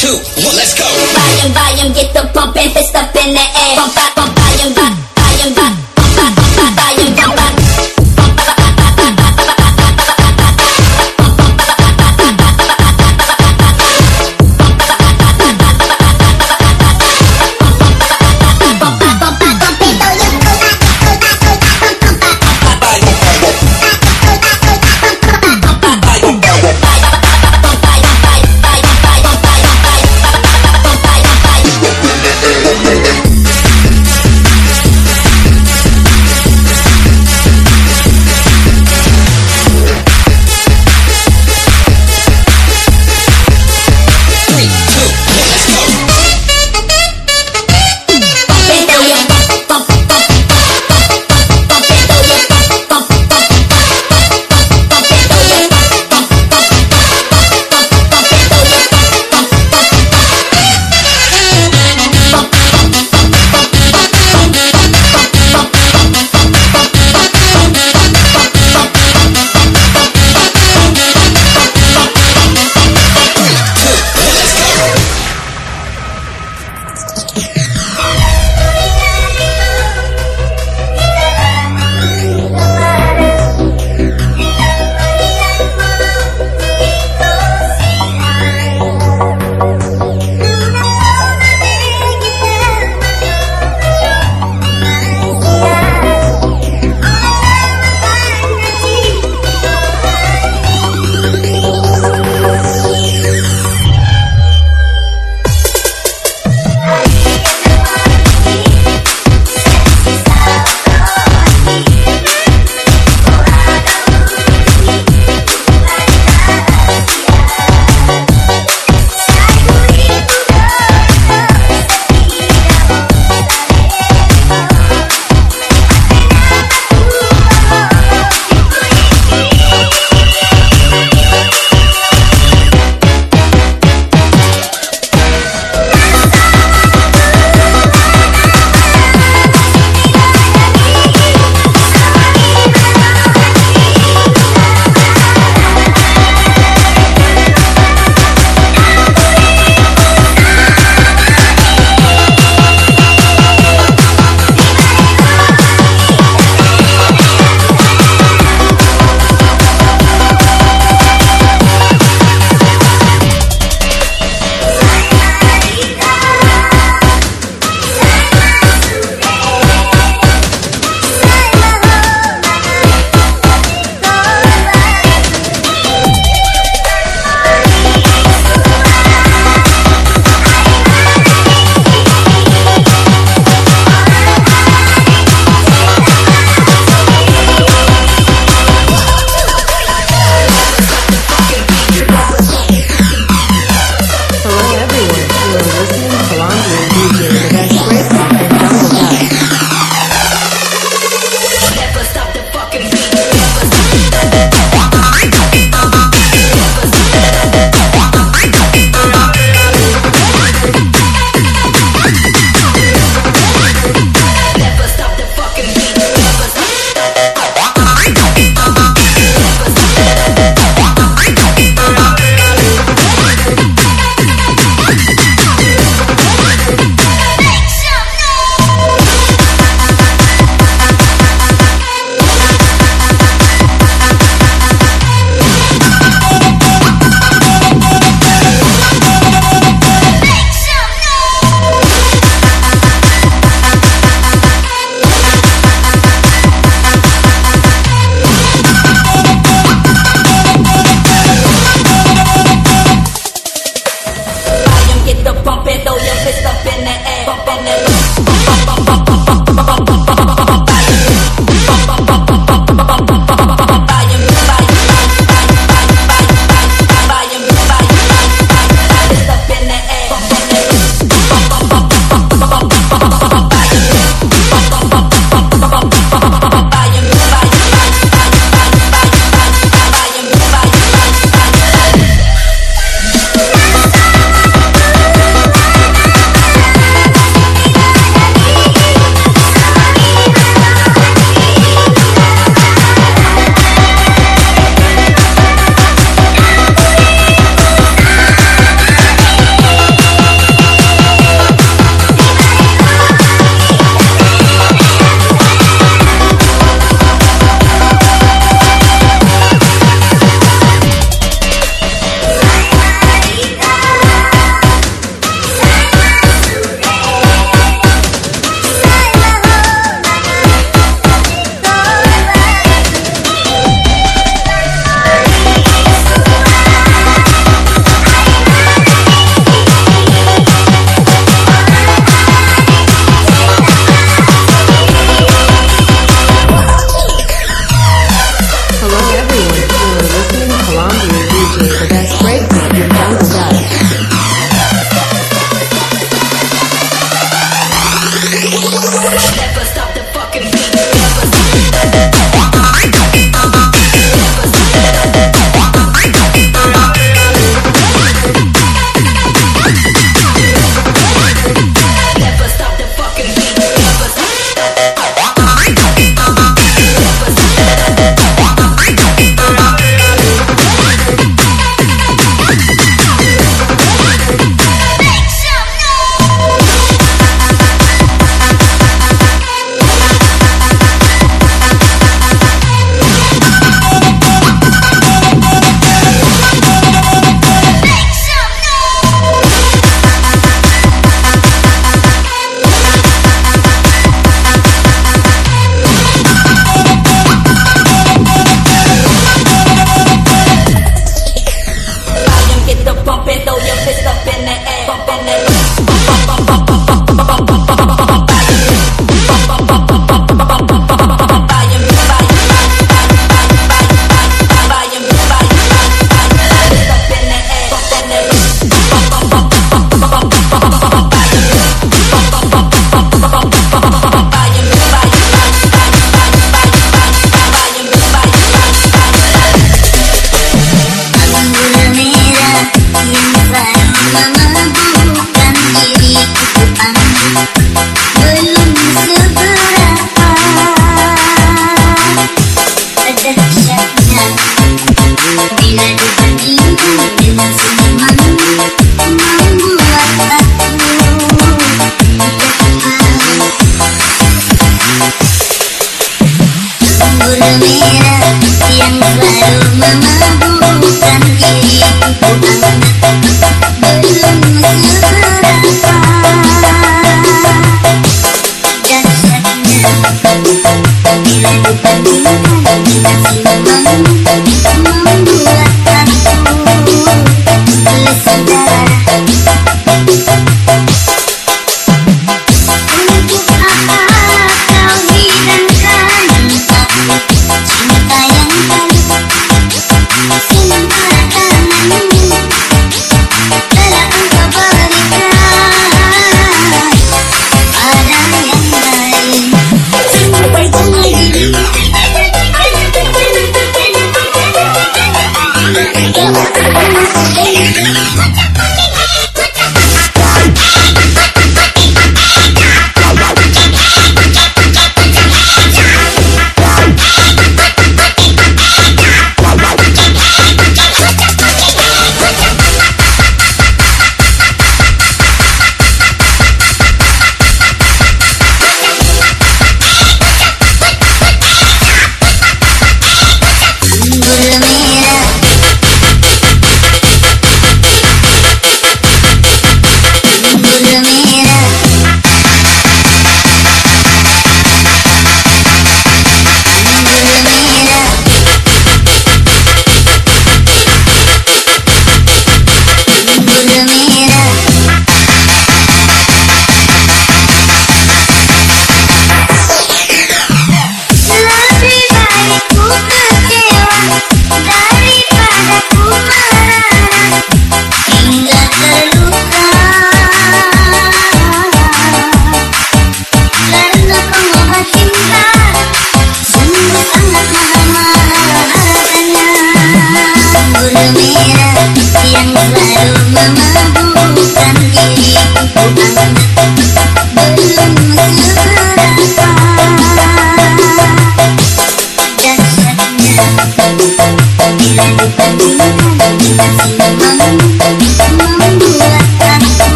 two, one, let's go. Volume, volume, get the pump and fist up in the air. Bump, bump, volume, volume, volume, bump, bump, volume.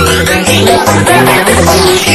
I'm gonna get you.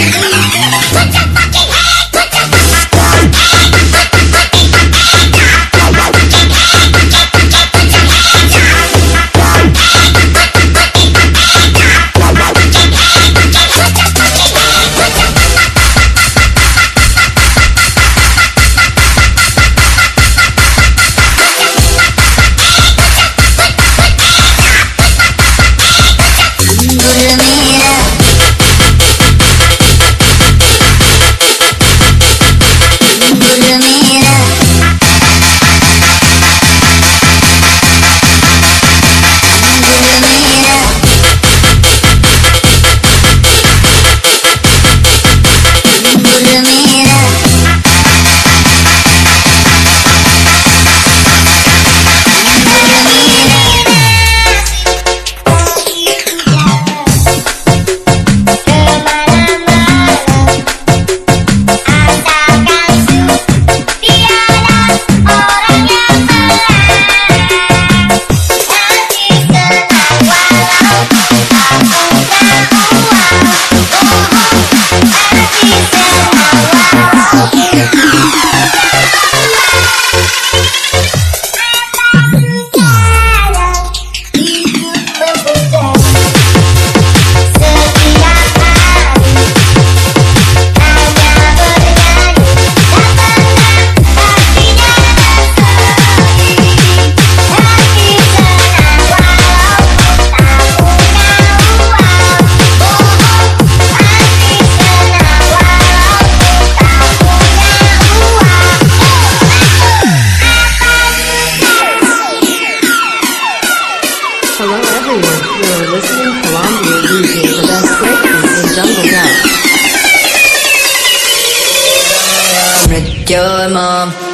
Your mom.